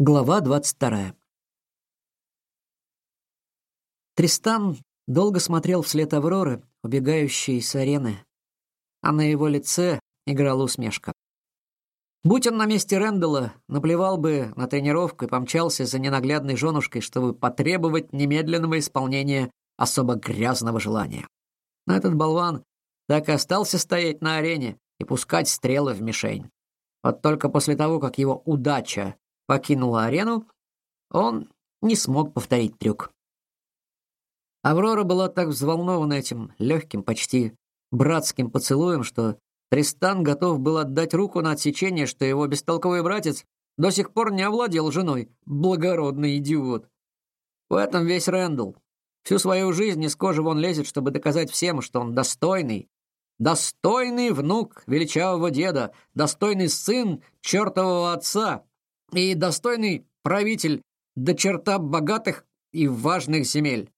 Глава 22. Тристан долго смотрел вслед Авроры, убегающей с арены, а на его лице играла усмешка. Будь он на месте Рэндалла, наплевал бы на тренировку и помчался за ненаглядной женушкой, чтобы потребовать немедленного исполнения особо грязного желания. Но этот болван так и остался стоять на арене и пускать стрелы в мишень. Вот только после того, как его удача покинула арену, он не смог повторить трюк. Аврора была так взволнована этим легким, почти братским поцелуем, что Тристан готов был отдать руку на отсечение, что его бестолковый братец до сих пор не овладел женой. Благородный идиот. В этом весь Рэндалл. Всю свою жизнь из кожи вон лезет, чтобы доказать всем, что он достойный, достойный внук величавого деда, достойный сын чертового отца, и достойный правитель до черта богатых и важных земель.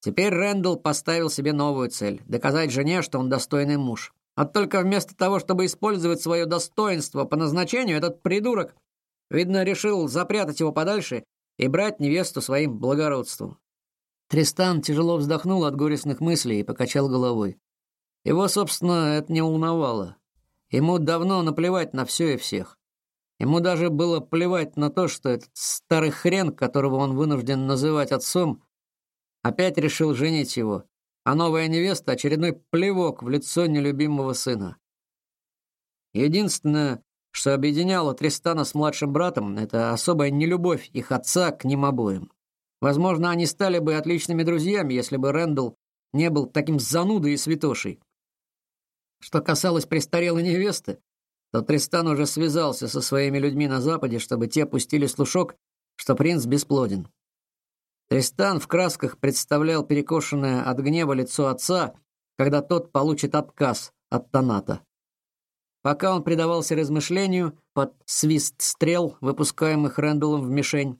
Теперь Рэндалл поставил себе новую цель — доказать жене, что он достойный муж. А только вместо того, чтобы использовать свое достоинство по назначению, этот придурок, видно, решил запрятать его подальше и брать невесту своим благородством. Тристан тяжело вздохнул от горестных мыслей и покачал головой. Его, собственно, это не волновало. Ему давно наплевать на все и всех. Ему даже было плевать на то, что этот старый хрен, которого он вынужден называть отцом, опять решил женить его, а новая невеста — очередной плевок в лицо нелюбимого сына. Единственное, что объединяло Тристана с младшим братом, это особая нелюбовь их отца к ним обоим. Возможно, они стали бы отличными друзьями, если бы Рэндалл не был таким занудой и святошей. Что касалось престарелой невесты, то Тристан уже связался со своими людьми на западе, чтобы те пустили слушок, что принц бесплоден. Тристан в красках представлял перекошенное от гнева лицо отца, когда тот получит отказ от Таната. Пока он предавался размышлению под свист стрел, выпускаемых Рэндаллом в мишень,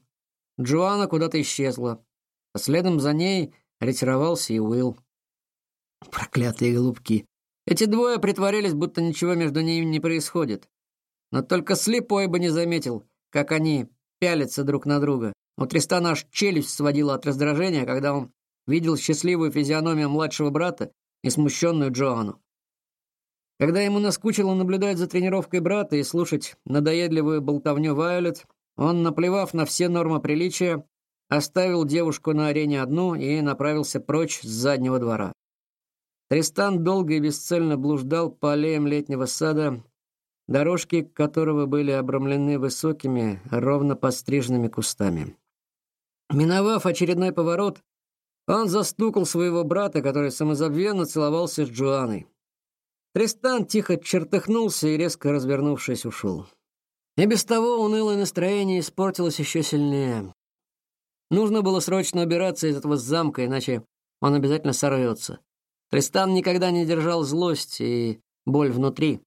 Джоанна куда-то исчезла, а следом за ней ретировался и Уилл. Проклятые голубки. Эти двое притворялись, будто ничего между ними не происходит. Но только слепой бы не заметил, как они пялятся друг на друга. У Тристана аж челюсть сводила от раздражения, когда он видел счастливую физиономию младшего брата и смущенную Джоанну. Когда ему наскучило наблюдать за тренировкой брата и слушать надоедливую болтовню Вайолет, он, наплевав на все нормы приличия, оставил девушку на арене одну и направился прочь с заднего двора. Тристан долго и бесцельно блуждал по аллеям летнего сада, дорожки которого были обрамлены высокими, ровно постриженными кустами. Миновав очередной поворот, он застукал своего брата, который самозабвенно целовался с Джоанной. Тристан тихо чертыхнулся и, резко развернувшись, ушел. И без того унылое настроение испортилось еще сильнее. Нужно было срочно убираться из этого замка, иначе он обязательно сорвется. Тристан никогда не держал злость и боль внутри,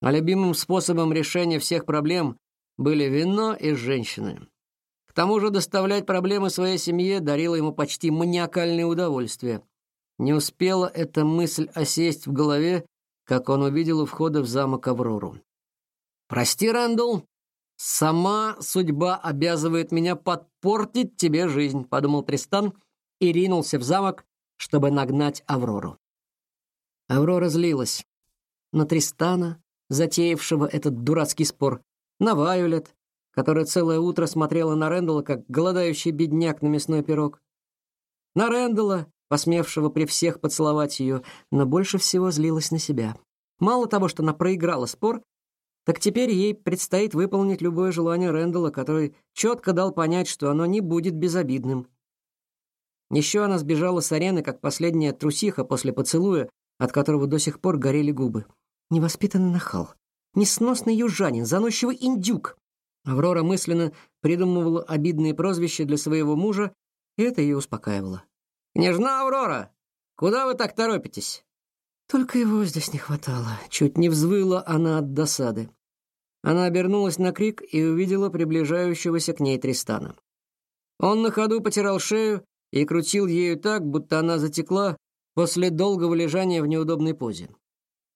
а любимым способом решения всех проблем были вино и женщины. К тому же доставлять проблемы своей семье дарило ему почти маниакальное удовольствие. Не успела эта мысль осесть в голове, как он увидел у входа в замок Аврору. «Прости, Рэндалл, сама судьба обязывает меня подпортить тебе жизнь», — подумал Тристан и ринулся в замок, чтобы нагнать Аврору. Аврора злилась на Тристана, затеявшего этот дурацкий спор, на Вайолет, которая целое утро смотрела на Рэндала как голодающий бедняк на мясной пирог, на Рэндала, посмевшего при всех поцеловать ее, но больше всего злилась на себя. Мало того, что она проиграла спор, так теперь ей предстоит выполнить любое желание Рэндала, который четко дал понять, что оно не будет безобидным. Еще она сбежала с арены, как последняя трусиха после поцелуя, от которого до сих пор горели губы. Невоспитанный нахал, несносный южанин, заносчивый индюк. Аврора мысленно придумывала обидные прозвища для своего мужа, и это ее успокаивало. «Княжна Аврора, куда вы так торопитесь?» Только его здесь не хватало. Чуть не взвыла она от досады. Она обернулась на крик и увидела приближающегося к ней Тристана. Он на ходу потирал шею и крутил ею так, будто она затекла после долгого лежания в неудобной позе.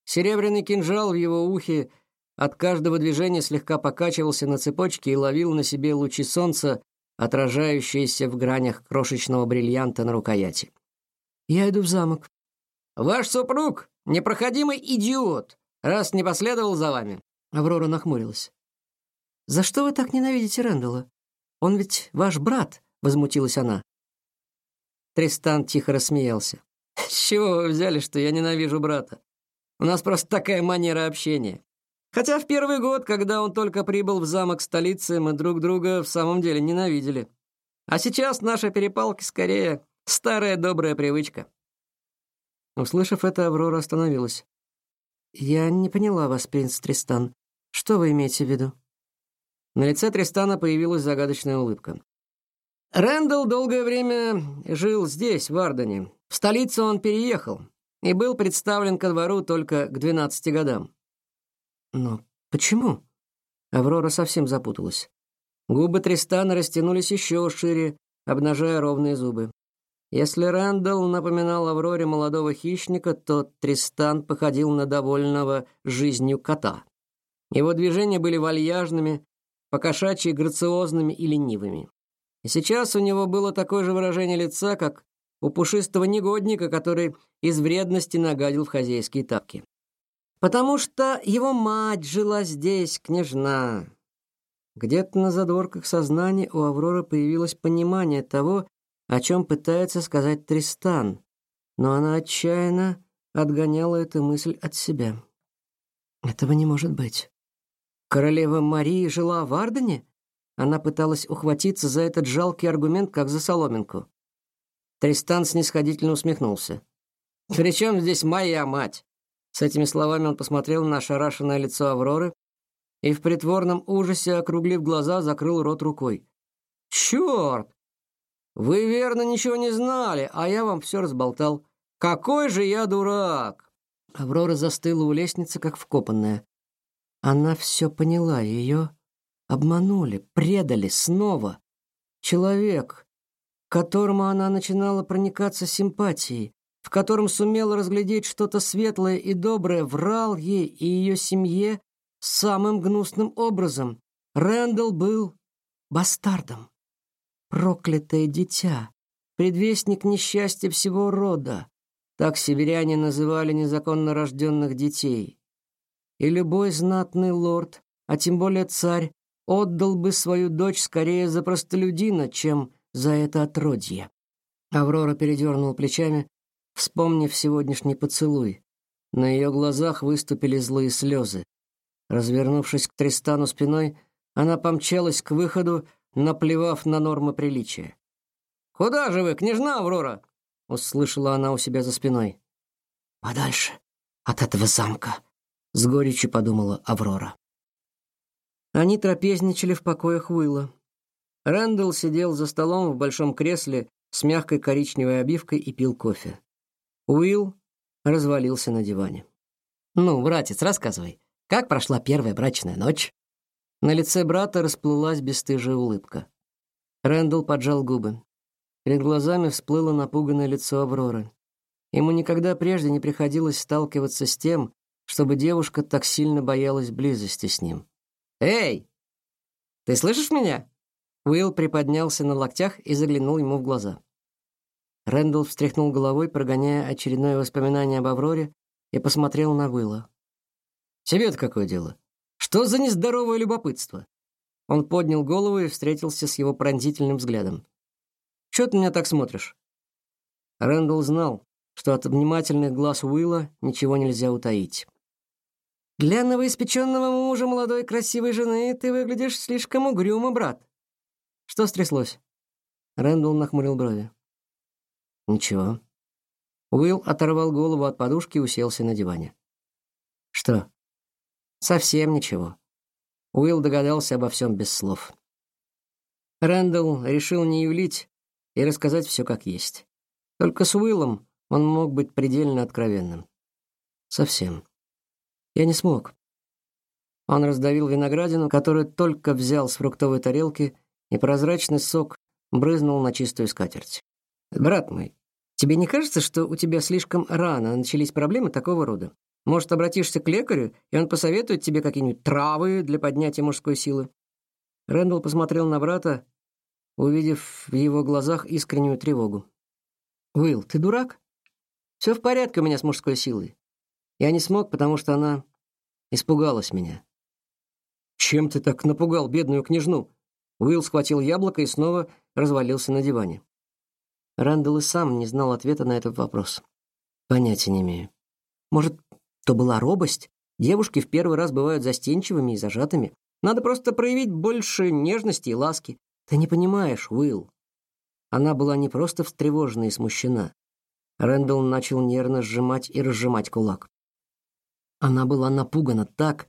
Серебряный кинжал в его ухе от каждого движения слегка покачивался на цепочке и ловил на себе лучи солнца, отражающиеся в гранях крошечного бриллианта на рукояти. Я иду в замок. Ваш супруг непроходимый идиот, раз не последовал за вами. Аврора нахмурилась. За что вы так ненавидите Рэндала? Он ведь ваш брат, возмутилась она. Тристан тихо рассмеялся. С чего вы взяли, что я ненавижу брата? У нас просто такая манера общения. Хотя в первый год, когда он только прибыл в замок столицы, мы друг друга в самом деле ненавидели. А сейчас наша перепалка скорее старая добрая привычка. Услышав это, Аврора остановилась. Я не поняла вас, принц Тристан. Что вы имеете в виду? На лице Тристана появилась загадочная улыбка. Рэндалл долгое время жил здесь, в Ардене. В столицу он переехал и был представлен ко двору только к 12 годам. Но почему? Аврора совсем запуталась. Губы Тристана растянулись еще шире, обнажая ровные зубы. Если Рэндалл напоминал Авроре молодого хищника, то Тристан походил на довольного жизнью кота. Его движения были вальяжными, покошачьи грациозными и ленивыми. И сейчас у него было такое же выражение лица, как у пушистого негодника, который из вредности нагадил в хозяйские тапки. Потому что его мать жила здесь, княжна. Где-то на задворках сознания у Авроры появилось понимание того, о чем пытается сказать Тристан, но она отчаянно отгоняла эту мысль от себя. Этого не может быть. Королева Мария жила в Ардене? Она пыталась ухватиться за этот жалкий аргумент, как за соломинку. Тристан снисходительно усмехнулся. «При чем здесь моя мать?» С этими словами он посмотрел на ошарашенное лицо Авроры и в притворном ужасе, округлив глаза, закрыл рот рукой. «Черт! Вы верно ничего не знали, а я вам все разболтал. Какой же я дурак!» Аврора застыла у лестницы, как вкопанная. Она все поняла, ее обманули, предали снова. Человек, которому она начинала проникаться симпатией, в котором сумела разглядеть что-то светлое и доброе, врал ей и ее семье самым гнусным образом. Рэндалл был бастардом. Проклятое дитя, предвестник несчастья всего рода. Так северяне называли незаконно рожденных детей. И любой знатный лорд, а тем более царь, отдал бы свою дочь скорее за простолюдина, чем за это отродье. Аврора передернула плечами, вспомнив сегодняшний поцелуй. На ее глазах выступили злые слезы. Развернувшись к Тристану спиной, она помчалась к выходу, наплевав на нормы приличия. «Куда же вы, княжна Аврора?» — услышала она у себя за спиной. «Подальше от этого замка», — с горечью подумала Аврора. Они трапезничали в покоях Уилла. Рэндалл сидел за столом в большом кресле с мягкой коричневой обивкой и пил кофе. Уилл развалился на диване. «Ну, братец, рассказывай, как прошла первая брачная ночь?» На лице брата расплылась бесстыжая улыбка. Рэндалл поджал губы. Перед глазами всплыло напуганное лицо Авроры. Ему никогда прежде не приходилось сталкиваться с тем, чтобы девушка так сильно боялась близости с ним. «Эй! Ты слышишь меня?» Уилл приподнялся на локтях и заглянул ему в глаза. Рэндалл встряхнул головой, прогоняя очередное воспоминание об Авроре, и посмотрел на Уилла. «Тебе-то какое дело? Что за нездоровое любопытство? Он поднял голову и встретился с его пронзительным взглядом. Что ты меня так смотришь? Рэндалл знал, что от внимательных глаз Уилла ничего нельзя утаить. Для новоиспеченного мужа молодой красивой жены ты выглядишь слишком угрюмо, брат. Что стряслось? Рэндалл нахмурил брови. Ничего. Уилл оторвал голову от подушки и уселся на диване. Что? Совсем ничего. Уилл догадался обо всем без слов. Рэндалл решил не юлить и рассказать все как есть. Только с Уиллом он мог быть предельно откровенным. Совсем. Я не смог. Он раздавил виноградину, которую только взял с фруктовой тарелки, и прозрачный сок брызнул на чистую скатерть. Брат мой, тебе не кажется, что у тебя слишком рано начались проблемы такого рода? Может, обратишься к лекарю, и он посоветует тебе какие-нибудь травы для поднятия мужской силы?» Рэндалл посмотрел на брата, увидев в его глазах искреннюю тревогу. «Уилл, ты дурак? Все в порядке у меня с мужской силой. Я не смог, потому что она испугалась меня». «Чем ты так напугал бедную княжну?» Уилл схватил яблоко и снова развалился на диване. Рэндалл и сам не знал ответа на этот вопрос. Понятия не имею. Может, то была робость? Девушки в первый раз бывают застенчивыми и зажатыми. Надо просто проявить больше нежности и ласки. Ты не понимаешь, Уилл. Она была не просто встревожена и смущена. Рэндалл начал нервно сжимать и разжимать кулак. Она была напугана так,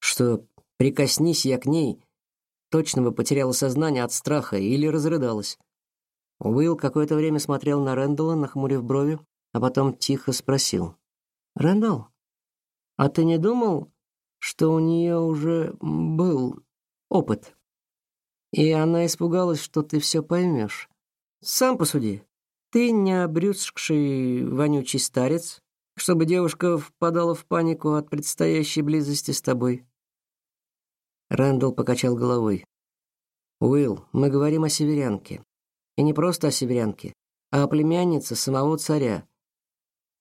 что прикоснись я к ней, точно бы потеряла сознание от страха или разрыдалась. Уилл какое-то время смотрел на Рэндалла, нахмурив брови, а потом тихо спросил: "Рэндалл, а ты не думал, что у нее уже был опыт. И она испугалась, что ты все поймешь. Сам посуди. Ты не обрюзгший вонючий старец, чтобы девушка впадала в панику от предстоящей близости с тобой. Рэндалл покачал головой. Уилл, мы говорим о северянке. И не просто о северянке, а о племяннице самого царя.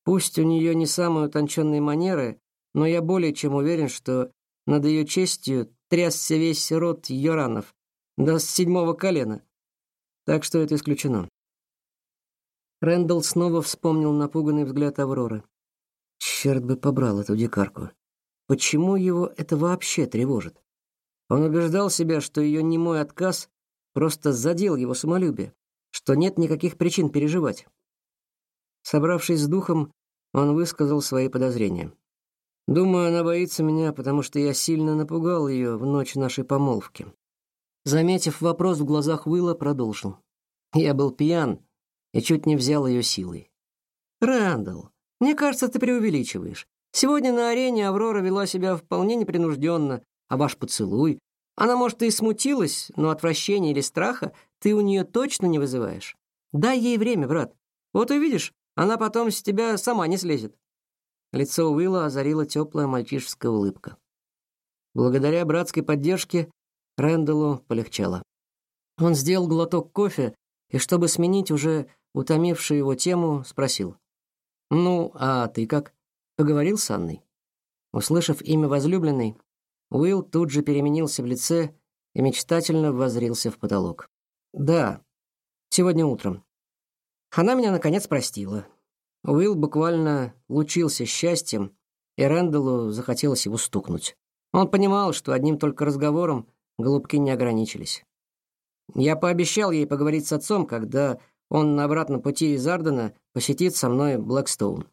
Пусть у нее не самые утонченные манеры, но я более чем уверен, что над ее честью трясся весь род Йоранов до седьмого колена. Так что это исключено. Рэндалл снова вспомнил напуганный взгляд Авроры. Черт бы побрал эту дикарку. Почему его это вообще тревожит? Он убеждал себя, что ее немой отказ просто задел его самолюбие, что нет никаких причин переживать. Собравшись с духом, он высказал свои подозрения. Думаю, она боится меня, потому что я сильно напугал ее в ночь нашей помолвки. Заметив вопрос в глазах Уилла, продолжил. Я был пьян и чуть не взял ее силой. Рэндалл, мне кажется, ты преувеличиваешь. Сегодня на арене Аврора вела себя вполне непринужденно, а ваш поцелуй, она, может, и смутилась, но отвращения или страха ты у нее точно не вызываешь. Дай ей время, брат. Вот увидишь, она потом с тебя сама не слезет. Лицо Уилла озарила теплая мальчишеская улыбка. Благодаря братской поддержке Рэндаллу полегчало. Он сделал глоток кофе и, чтобы сменить уже утомившую его тему, спросил: "Ну, а ты как? Поговорил с Анной?" Услышав имя возлюбленной, Уилл тут же переменился в лице и мечтательно воззрился в потолок. "Да, сегодня утром. Она меня наконец простила. Уилл буквально лучился счастьем, и Рэндаллу захотелось его стукнуть. Он понимал, что одним только разговором голубки не ограничились. Я пообещал ей поговорить с отцом, когда он на обратном пути из Ардена посетит со мной Блэкстоун.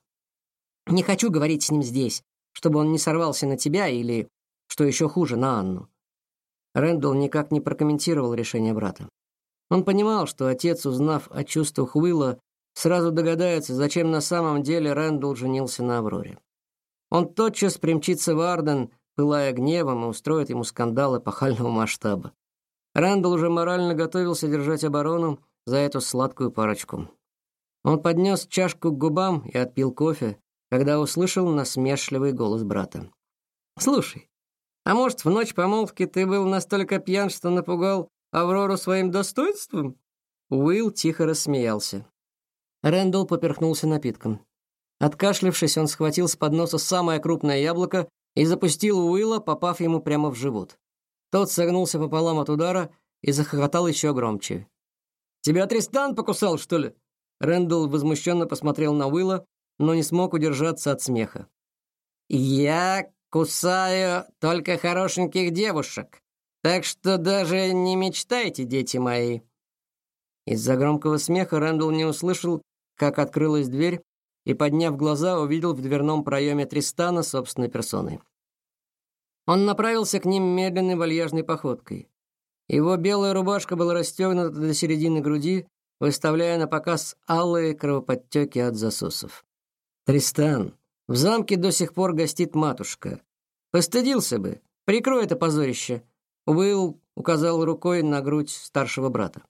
Не хочу говорить с ним здесь, чтобы он не сорвался на тебя или, что еще хуже, на Анну. Рэндалл никак не прокомментировал решение брата. Он понимал, что отец, узнав о чувствах Уилла, сразу догадается, зачем на самом деле Рэндалл женился на Авроре. Он тотчас примчится в Арден, пылая гневом, и устроит ему скандал эпохального масштаба. Рэндалл уже морально готовился держать оборону за эту сладкую парочку. Он поднес чашку к губам и отпил кофе, когда услышал насмешливый голос брата. «Слушай, а может, в ночь помолвки ты был настолько пьян, что напугал Аврору своим достоинством?» Уилл тихо рассмеялся. Рэндалл поперхнулся напитком. Откашлявшись, он схватил с подноса самое крупное яблоко и запустил Уилла, попав ему прямо в живот. Тот согнулся пополам от удара и захохотал еще громче. «Тебя Тристан покусал, что ли?» Рэндалл возмущенно посмотрел на Уилла, но не смог удержаться от смеха. «Я кусаю только хорошеньких девушек, так что даже не мечтайте, дети мои». Из-за громкого смеха Рэндалл не услышал, как открылась дверь, и, подняв глаза, увидел в дверном проеме Тристана собственной персоной. Он направился к ним медленной вальяжной походкой. Его белая рубашка была расстегнута до середины груди, выставляя на показ алые кровоподтеки от засосов. «Тристан, в замке до сих пор гостит матушка. Постыдился бы. Прикрой это позорище». Уилл указал рукой на грудь старшего брата.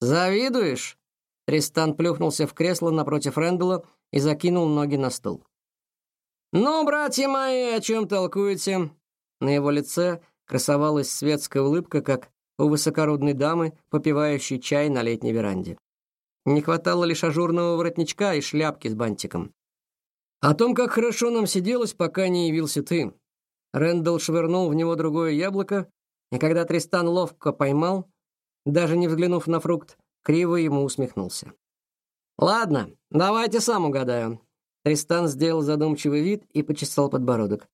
«Завидуешь?» Тристан плюхнулся в кресло напротив Рэндалла и закинул ноги на стол. «Ну, братья мои, о чем толкуете?» На его лице красовалась светская улыбка, как у высокородной дамы, попивающей чай на летней веранде. Не хватало лишь ажурного воротничка и шляпки с бантиком. О том, как хорошо нам сиделось, пока не явился ты. Рэндалл швырнул в него другое яблоко, и когда Тристан ловко поймал, даже не взглянув на фрукт, криво ему усмехнулся. Ладно, давайте сам угадаю. Тристан сделал задумчивый вид и почесал подбородок.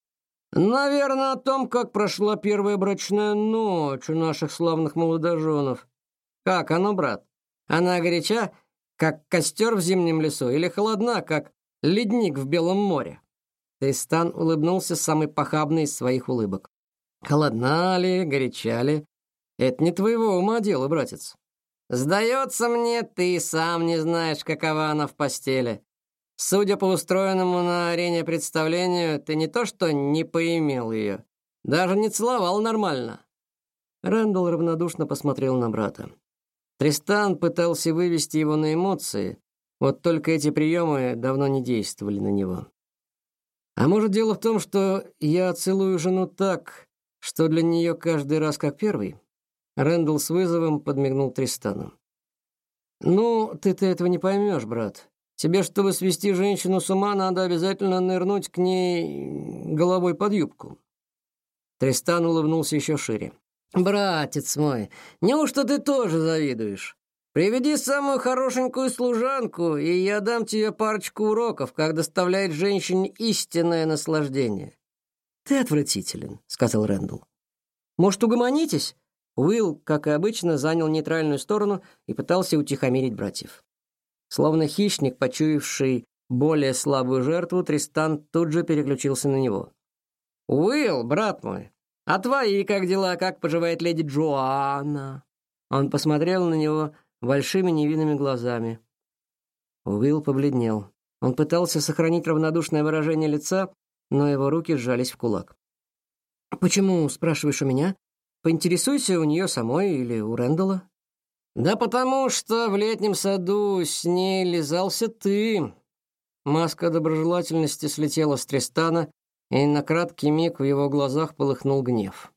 Наверное, о том, как прошла первая брачная ночь у наших славных молодоженов. Как оно, брат? Она горяча, как костер в зимнем лесу, или холодна, как ледник в Белом море? Тристан улыбнулся самой похабной из своих улыбок. Холодна ли, горяча ли? Это не твоего ума дело, братец. Сдается мне, ты сам не знаешь, какова она в постели. Судя по устроенному на арене представлению, ты не то что не поимел ее, даже не целовал нормально. Рэндалл равнодушно посмотрел на брата. Тристан пытался вывести его на эмоции, вот только эти приемы давно не действовали на него. А может, дело в том, что я целую жену так, что для нее каждый раз как первый? Рэндалл с вызовом подмигнул Тристану. Ну, ты-то этого не поймешь, брат. Тебе, чтобы свести женщину с ума, надо обязательно нырнуть к ней головой под юбку. Тристан улыбнулся еще шире. Братец мой, неужто ты тоже завидуешь? Приведи самую хорошенькую служанку, и я дам тебе парочку уроков, как доставлять женщине истинное наслаждение. Ты отвратителен, сказал Рэндалл. Может, угомонитесь? Уилл, как и обычно, занял нейтральную сторону и пытался утихомирить братьев. Словно хищник, почуявший более слабую жертву, Тристан тут же переключился на него. «Уилл, брат мой, а твои как дела? Как поживает леди Джоанна?» Он посмотрел на него большими невинными глазами. Уилл побледнел. Он пытался сохранить равнодушное выражение лица, но его руки сжались в кулак. «Почему, спрашиваешь у меня?» Поинтересуйся у нее самой или у Рэндала. Да потому что в летнем саду с ней лизался ты. Маска доброжелательности слетела с Тристана, и на краткий миг в его глазах полыхнул гнев.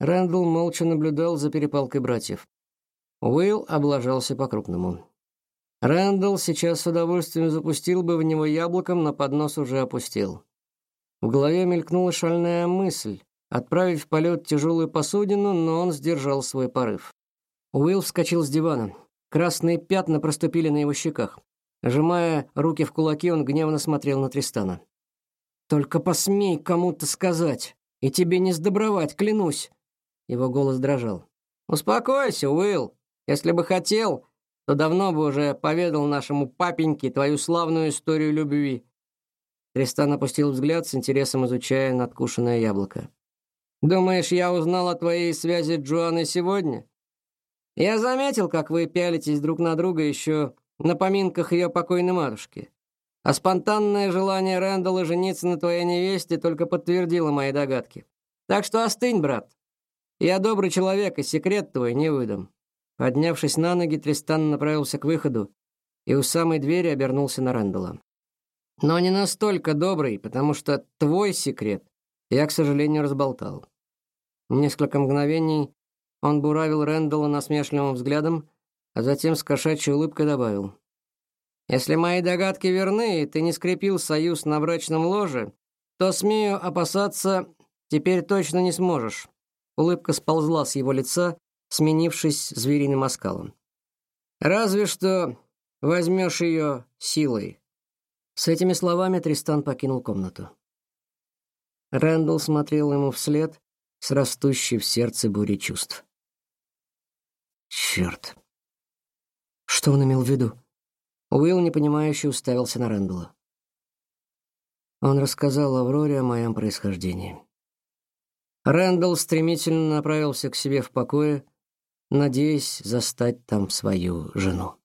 Рэндалл молча наблюдал за перепалкой братьев. Уилл облажался по-крупному. Рэндалл сейчас с удовольствием запустил бы в него яблоком, но поднос уже опустил. В голове мелькнула шальная мысль отправить в полет тяжелую посудину, но он сдержал свой порыв. Уилл вскочил с дивана. Красные пятна проступили на его щеках. Сжимая руки в кулаки, он гневно смотрел на Тристана. «Только посмей кому-то сказать, и тебе не сдобровать, клянусь!» Его голос дрожал. «Успокойся, Уилл. Если бы хотел, то давно бы уже поведал нашему папеньке твою славную историю любви». Тристан опустил взгляд с интересом, изучая надкушенное яблоко. Думаешь, я узнал о твоей связи с Джоанной сегодня? Я заметил, как вы пялитесь друг на друга еще на поминках ее покойной матушки. А спонтанное желание Рэндалла жениться на твоей невесте только подтвердило мои догадки. Так что остынь, брат. Я добрый человек, и секрет твой не выдам. Поднявшись на ноги, Тристан направился к выходу и у самой двери обернулся на Рэндалла. Но не настолько добрый, потому что твой секрет я, к сожалению, разболтал. Несколько мгновений он буравил Рэндалла насмешливым взглядом, а затем с кошачьей улыбкой добавил: "Если мои догадки верны, и ты не скрепил союз на брачном ложе, то смею опасаться, теперь точно не сможешь". Улыбка сползла с его лица, сменившись звериным оскалом. "Разве что возьмешь ее силой". С этими словами Тристан покинул комнату. Рэндалл смотрел ему вслед, с растущей в сердце бурей чувств. Черт! Что он имел в виду? Уилл непонимающе уставился на Рэндалла. Он рассказал Авроре о моем происхождении. Рэндалл стремительно направился к себе в покое, надеясь застать там свою жену.